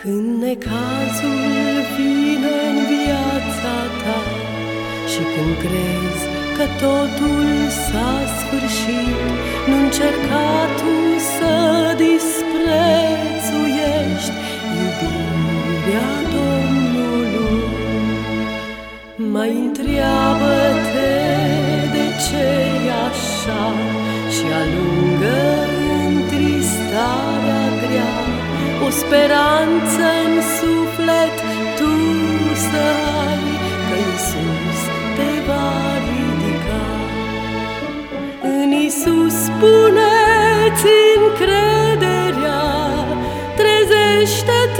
Când necazul vine în viața ta Și când crezi că totul s-a sfârșit Nu încerca tu să disprețuiești Iubirea Domnului. Mai întreabă-te de ce e așa Și alungi o speranță în suflet tu să ai, că Iisus te va ridica. În Iisus puneți încrederea, trezește-te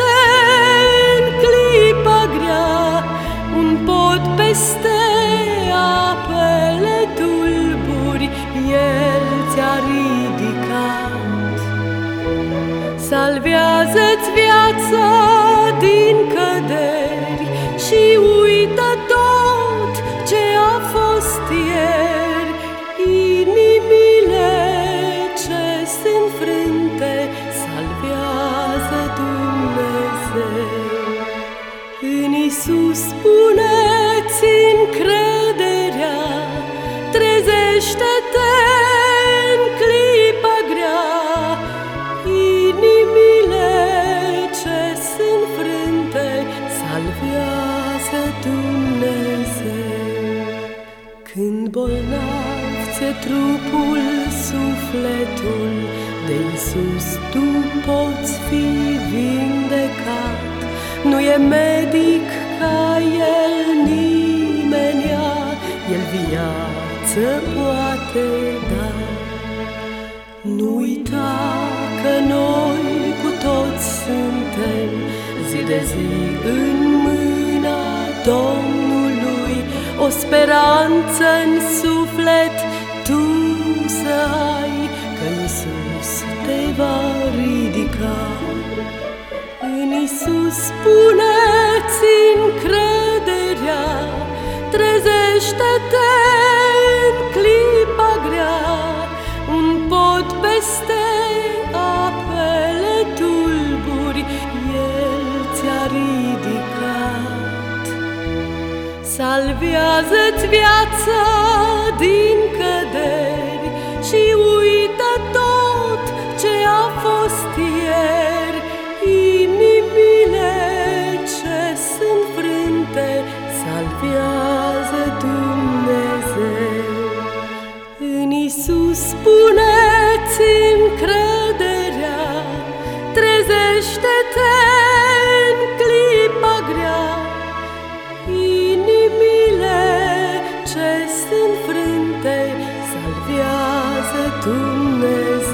Salvează-ți viața din căderi și uită tot ce a fost ieri. Inimile ce sunt frânte, salvează Dumnezeu. În Isus puneți salvează Dumnezeu. Când bolnav ți trupul, sufletul, de Isus tu poți fi vindecat. Nu e medic ca El nimenea, El viață poate da. Nu uita că noi cu toți suntem zi de zi în mâna Domnului, o speranță în suflet tu să ai, că Iisus te va ridica. În Isus puneți încrederea, trezește-te în clipa grea, un pod peste Salvează-ți viața din căderi și uită tot ce a fost ieri. Inimile ce sunt frânte, salvează Dumnezeu. În Isus puneți înfrânte, salvează Dumnezeu.